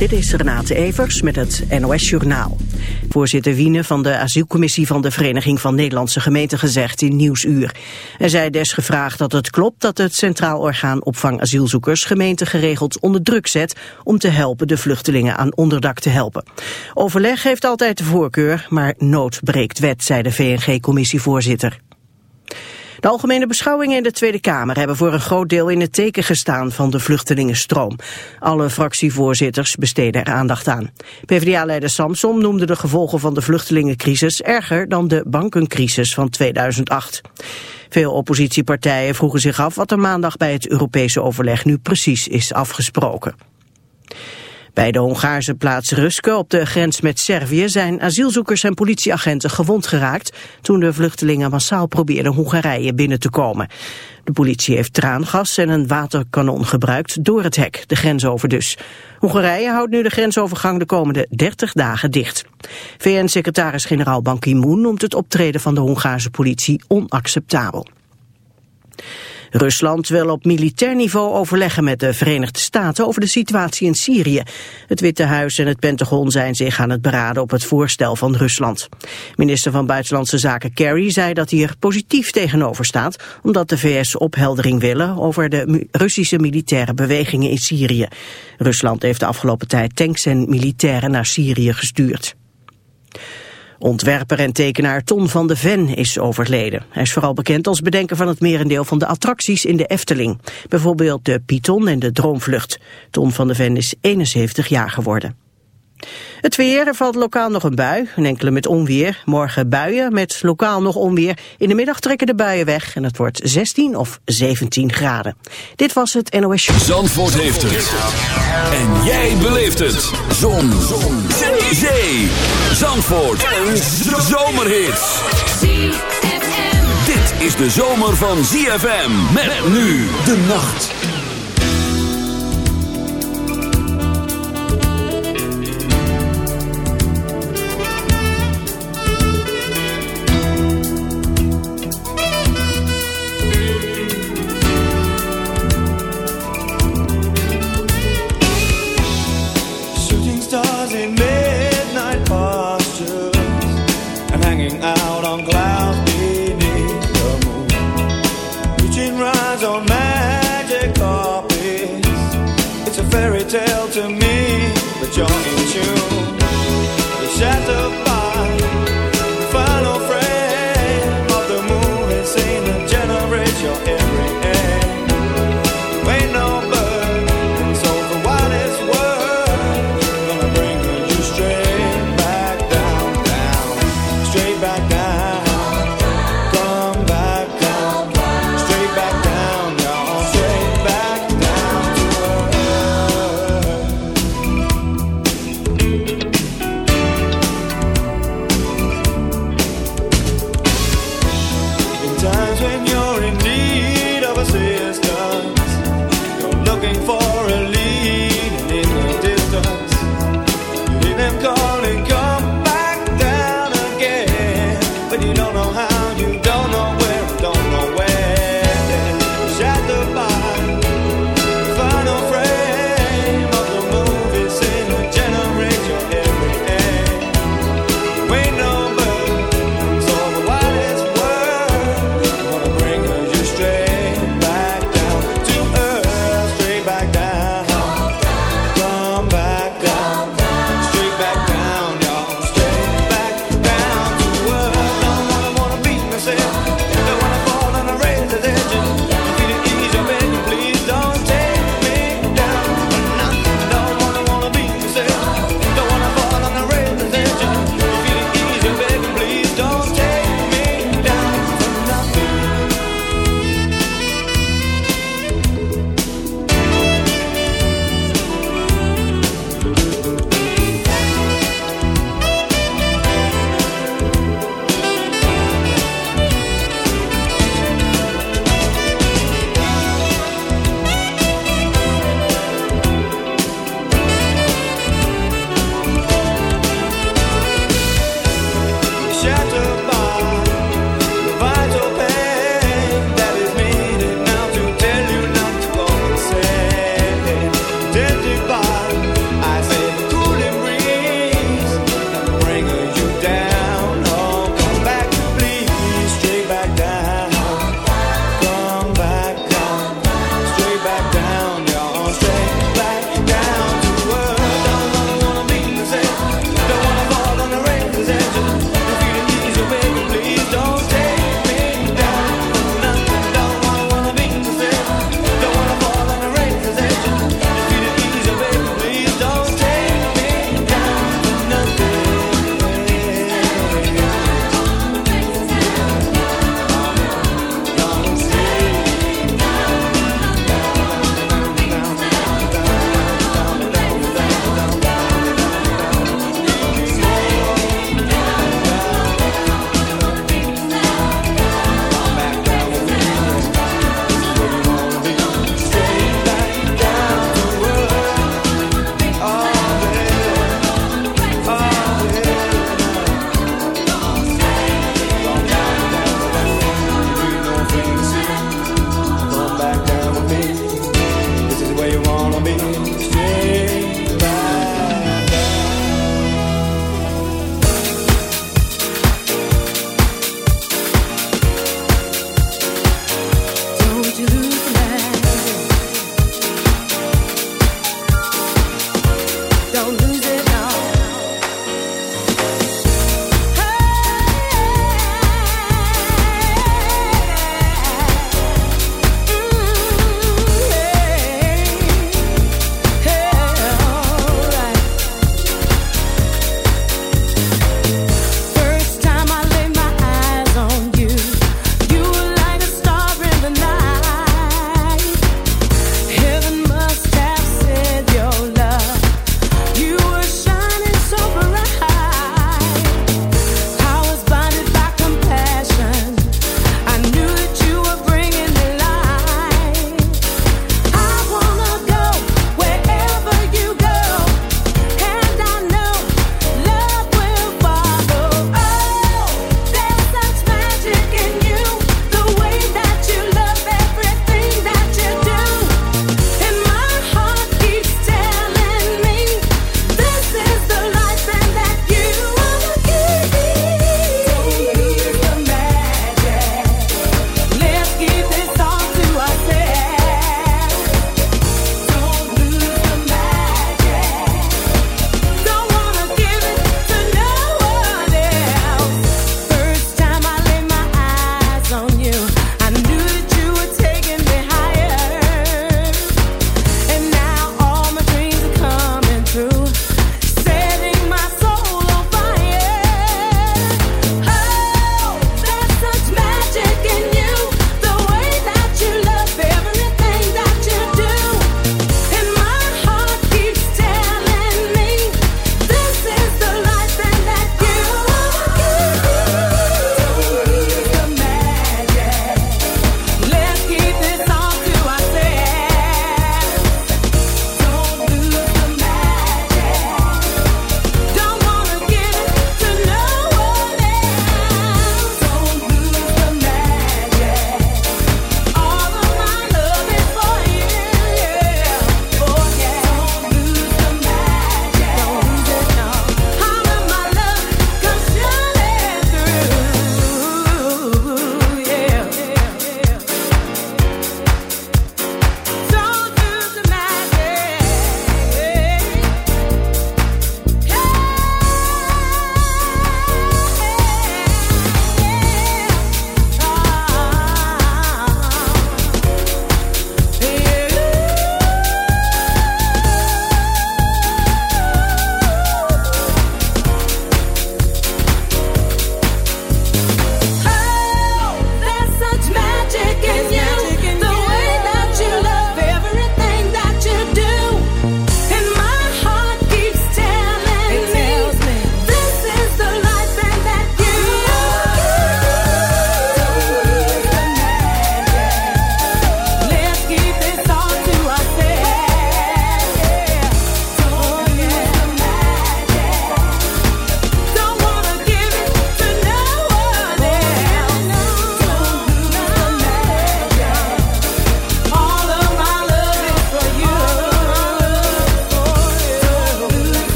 Dit is Renate Evers met het NOS Journaal. Voorzitter Wiene van de asielcommissie van de Vereniging van Nederlandse Gemeenten gezegd in Nieuwsuur. Hij zei desgevraagd dat het klopt dat het Centraal Orgaan Opvang Asielzoekers gemeenten geregeld onder druk zet om te helpen de vluchtelingen aan onderdak te helpen. Overleg heeft altijd de voorkeur, maar nood breekt wet, zei de VNG-commissievoorzitter. De algemene beschouwingen in de Tweede Kamer hebben voor een groot deel in het teken gestaan van de vluchtelingenstroom. Alle fractievoorzitters besteden er aandacht aan. PvdA-leider Samsom noemde de gevolgen van de vluchtelingencrisis erger dan de bankencrisis van 2008. Veel oppositiepartijen vroegen zich af wat er maandag bij het Europese overleg nu precies is afgesproken. Bij de Hongaarse plaats Ruske op de grens met Servië zijn asielzoekers en politieagenten gewond geraakt toen de vluchtelingen massaal probeerden Hongarije binnen te komen. De politie heeft traangas en een waterkanon gebruikt door het hek, de grens over dus. Hongarije houdt nu de grensovergang de komende 30 dagen dicht. VN-secretaris-generaal Ban Ki-moon noemt het optreden van de Hongaarse politie onacceptabel. Rusland wil op militair niveau overleggen met de Verenigde Staten over de situatie in Syrië. Het Witte Huis en het Pentagon zijn zich aan het beraden op het voorstel van Rusland. Minister van Buitenlandse Zaken Kerry zei dat hij er positief tegenover staat, omdat de VS opheldering willen over de Russische militaire bewegingen in Syrië. Rusland heeft de afgelopen tijd tanks en militairen naar Syrië gestuurd. Ontwerper en tekenaar Ton van de Ven is overleden. Hij is vooral bekend als bedenker van het merendeel van de attracties in de Efteling. Bijvoorbeeld de Python en de Droomvlucht. Ton van de Ven is 71 jaar geworden. Het weer, er valt lokaal nog een bui, een enkele met onweer. Morgen buien met lokaal nog onweer. In de middag trekken de buien weg en het wordt 16 of 17 graden. Dit was het NOS Show. Zandvoort heeft het. En jij beleeft het. Zon. Zon. Zee. Zandvoort. Een zomerhit. Dit is de zomer van ZFM. Met nu de nacht. tell to me that you're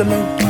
salute.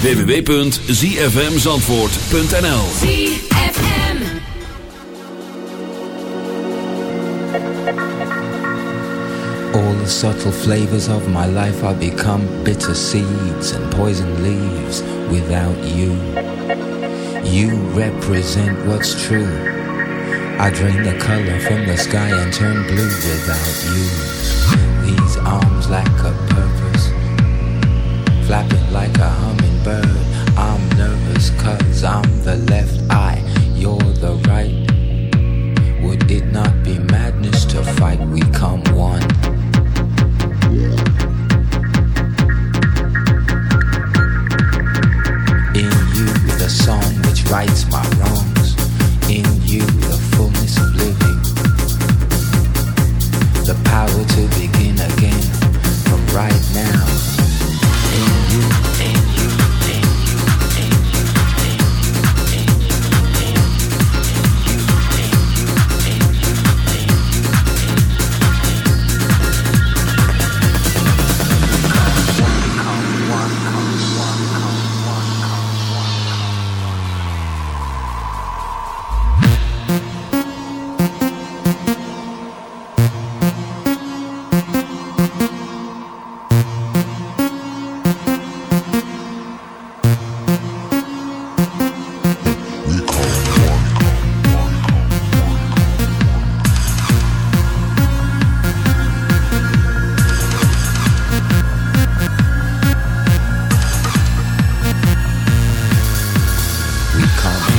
www.zfmzandvoort.nl All the subtle flavors of my life are become bitter seeds and poison leaves without you. You represent what's true. I drain the color from the sky and turn blue without you. These arms lack a purpose, flapping like a hummingbird I'm nervous cause I'm the left eye, you're the right. Would it not be madness to fight? We come one. In you, the song which rights my wrongs. In you, power to begin again from right now. gmail.com.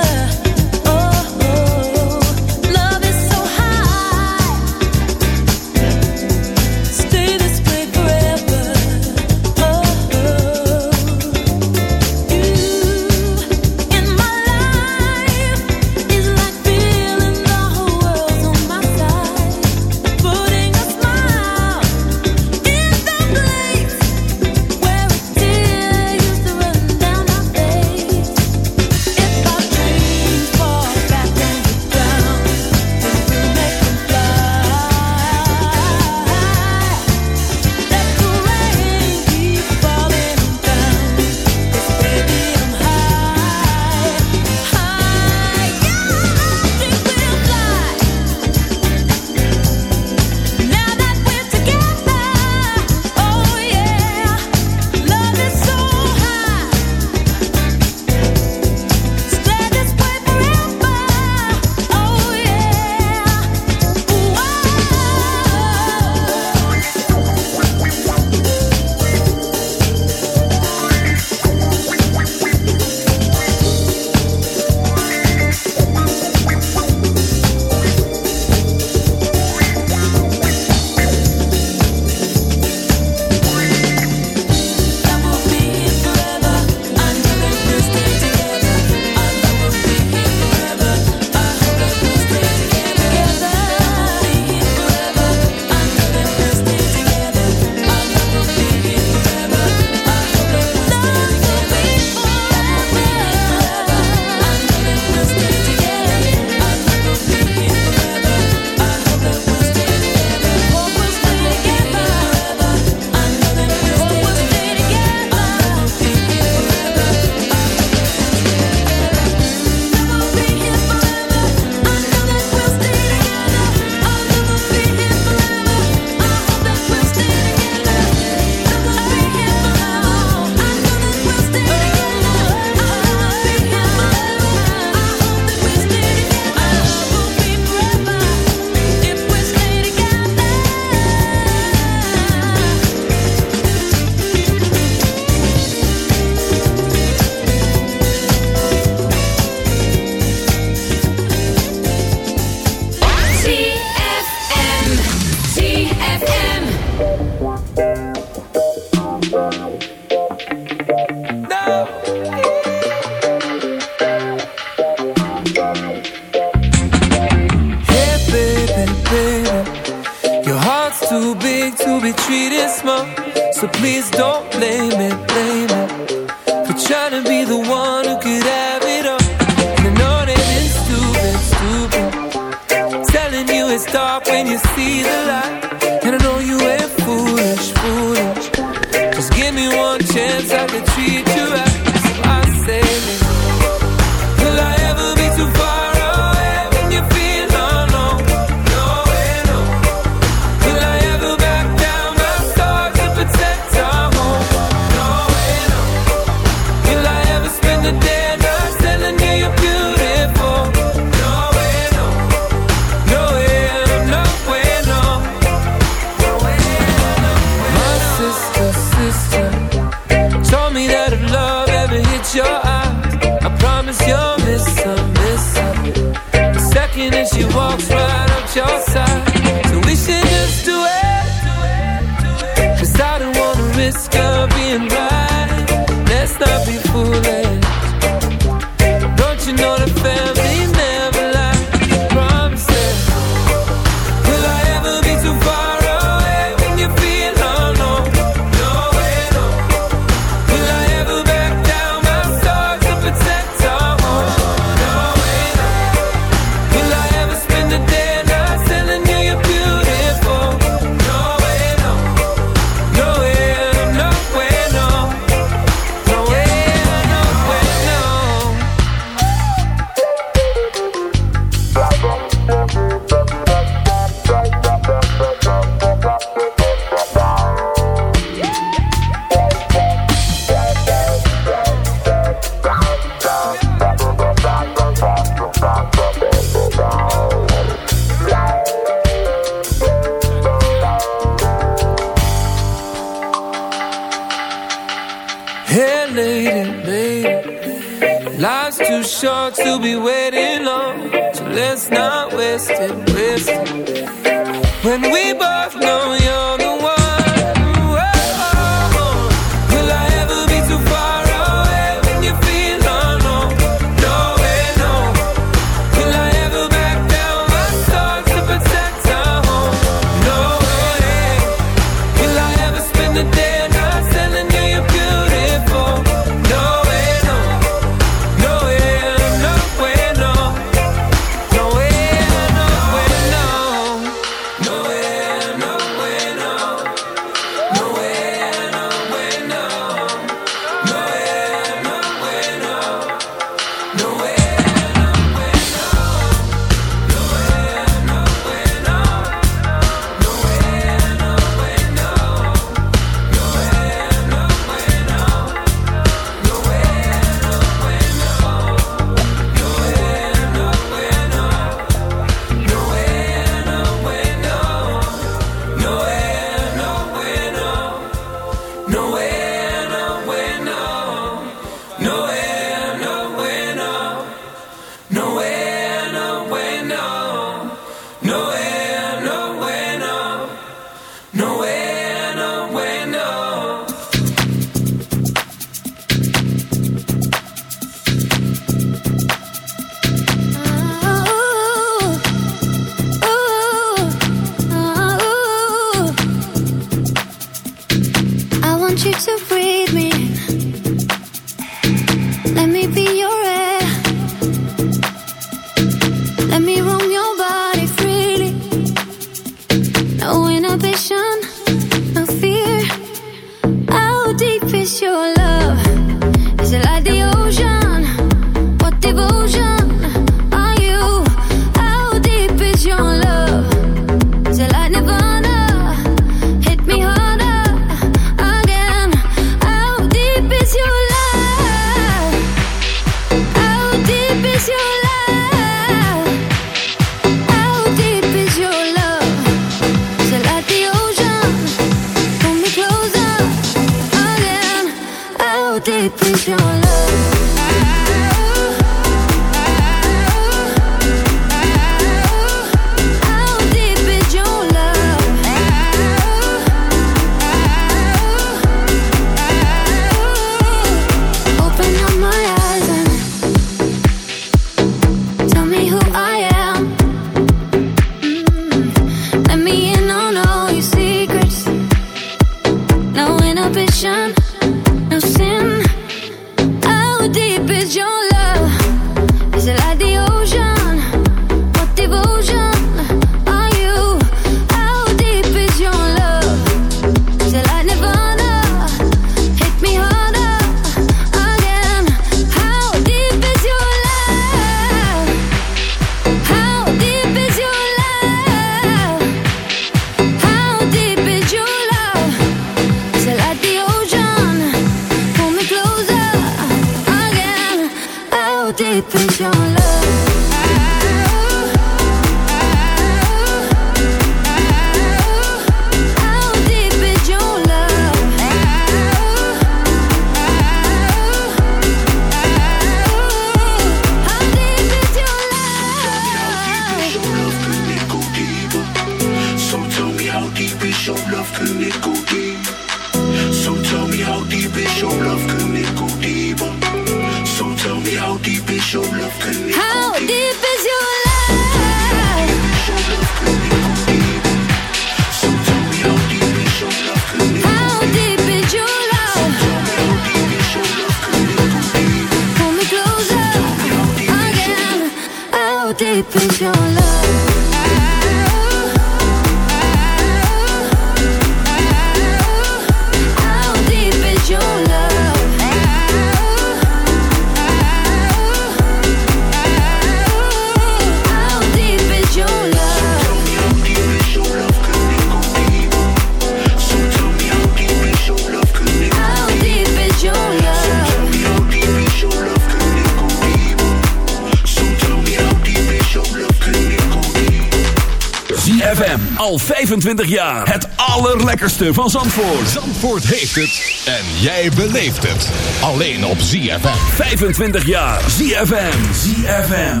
25 jaar. Het allerlekkerste van Zandvoort. Zandvoort heeft het. En jij beleeft het. Alleen op ZFM. 25 jaar. ZFM. ZFM.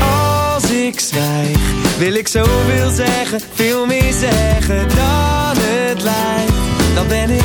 Als ik zwijg, wil ik zoveel zeggen. Veel meer zeggen dan het lijkt. Dan ben ik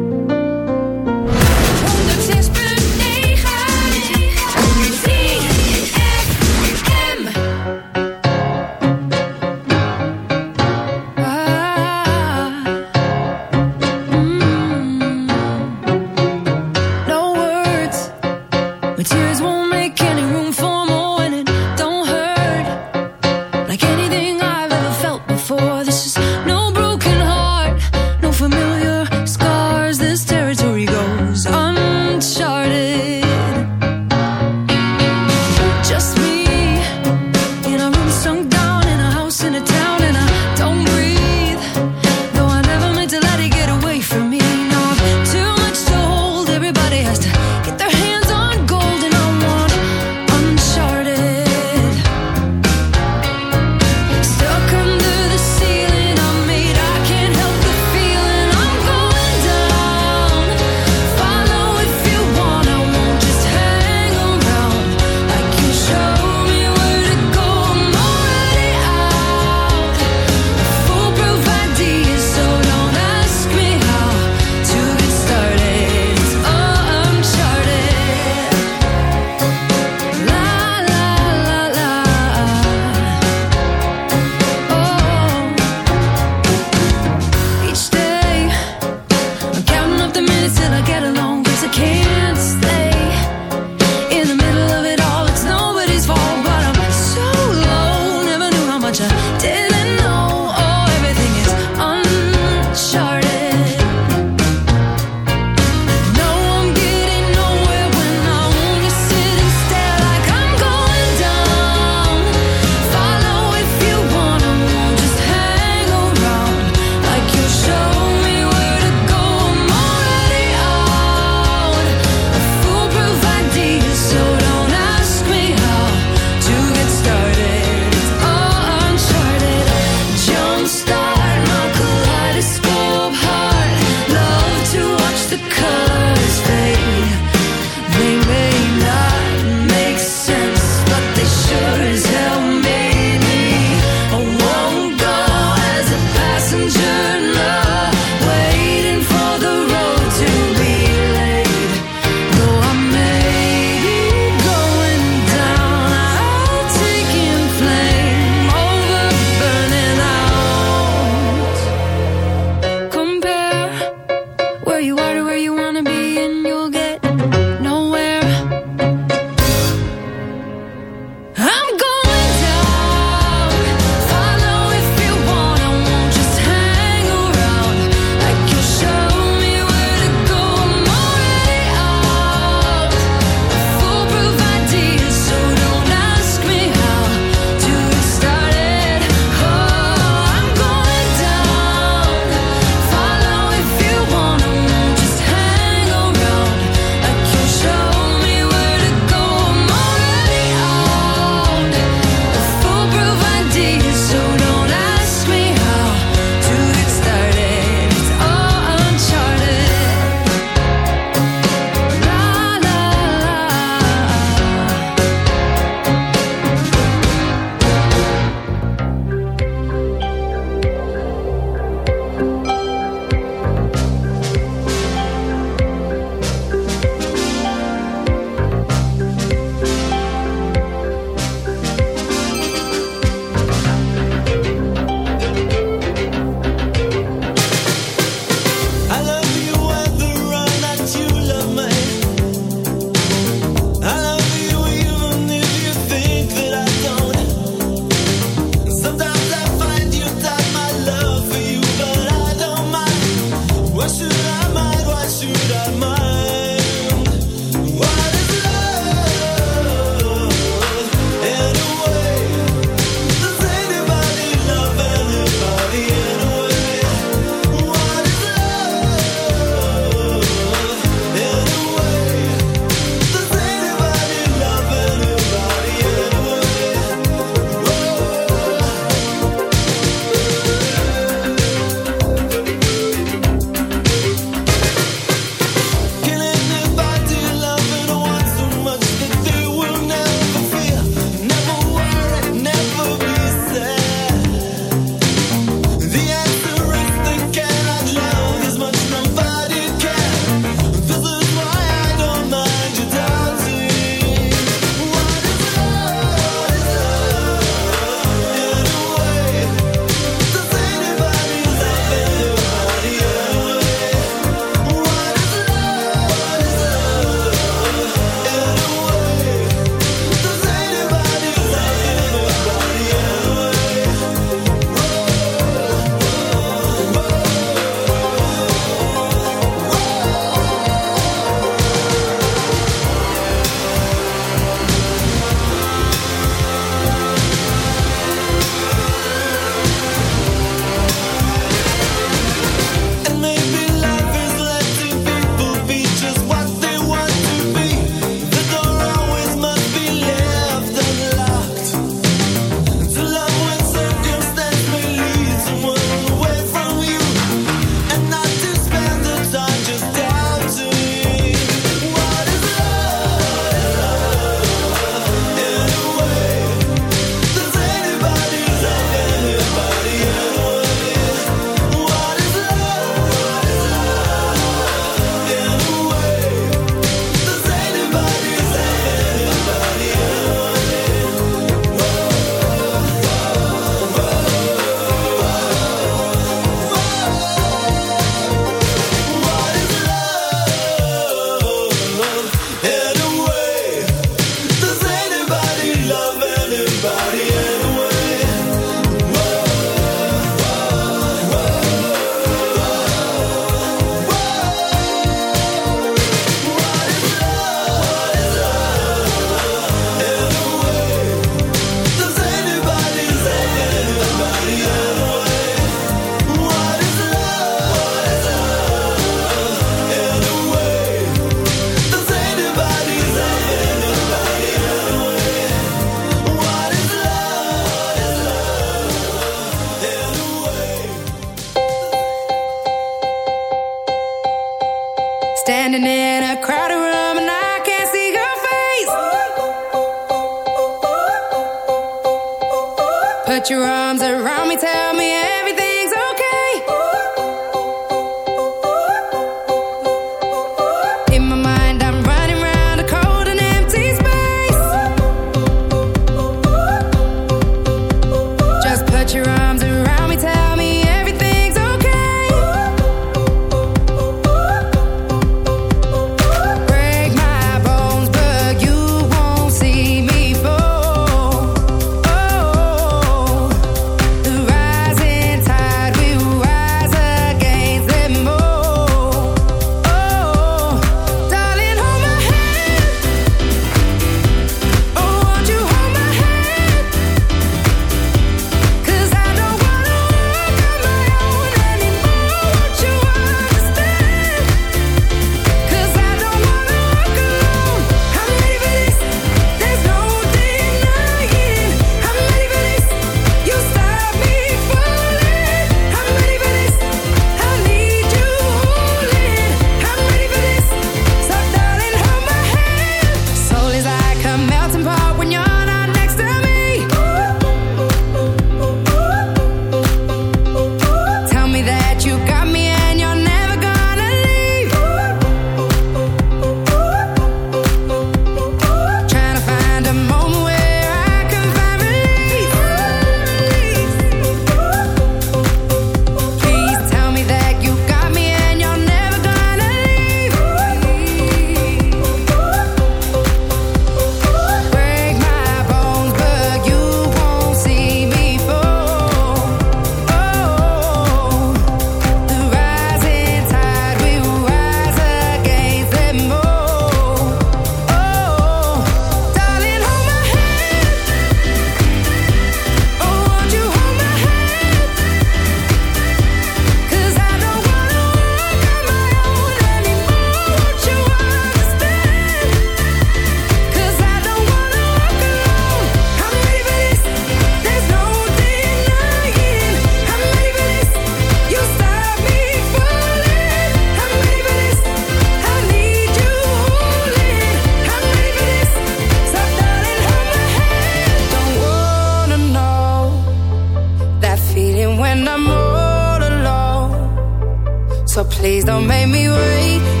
and I'm all alone. So please don't make me wait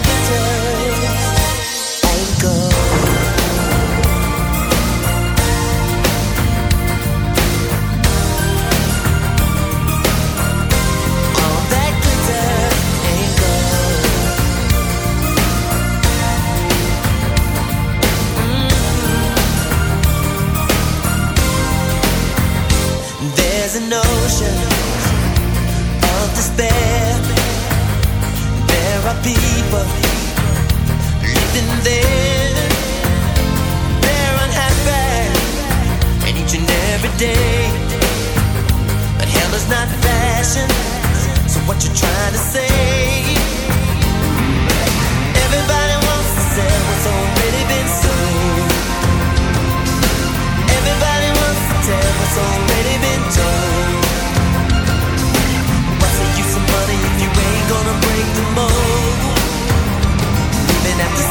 People living there. And each and every day. But hell is not fashion. So what you trying to say? Everybody wants to sell what's already been sold. Everybody wants to tell what's already been told.